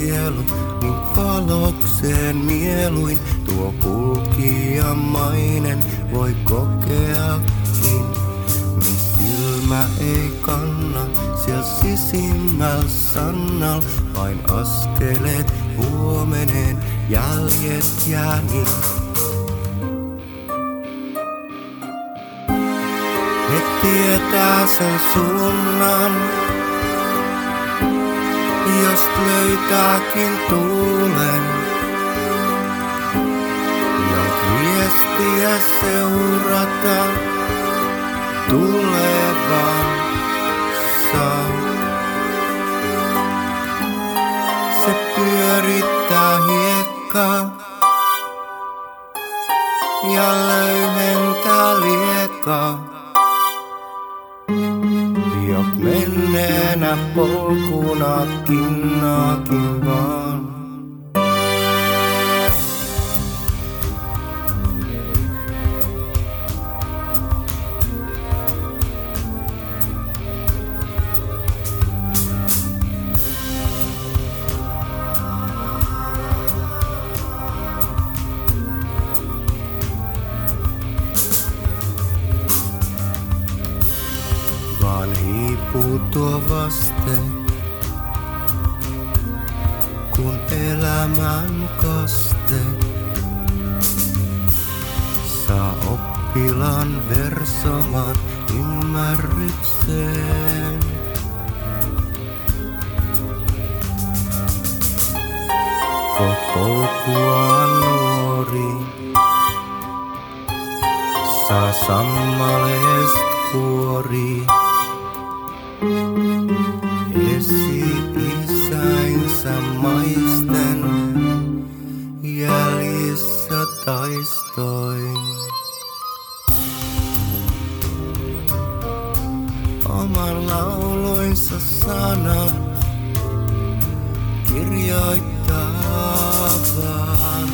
sielu, niin valokseen mieluin tuo kulkijamainen voi kokeakin. Niin silmä ei kanna siellä sisimmällä sannal, vain askeleet huomeneen jäljet jää niin. Ne tietää sen suunnan, löytääkin tuulen. Ja viestiä seurata tulevan saa. Se pyörittää hiekkaa ja löyhentää liekaa. Jok menneenä polkuna kinnaakin vaan. Vaan hiipuu tuo vaste. Kun elämän kaste saa oppilaan versomaan ymmärrykseen. Polkua nuori saa sammaleest kuori. Jäljissä taistoin. Oman lauluinsa sanat kirjoittaa vaan.